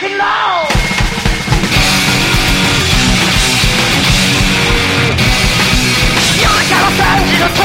rock and roll. You're the kind of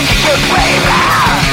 Make you braver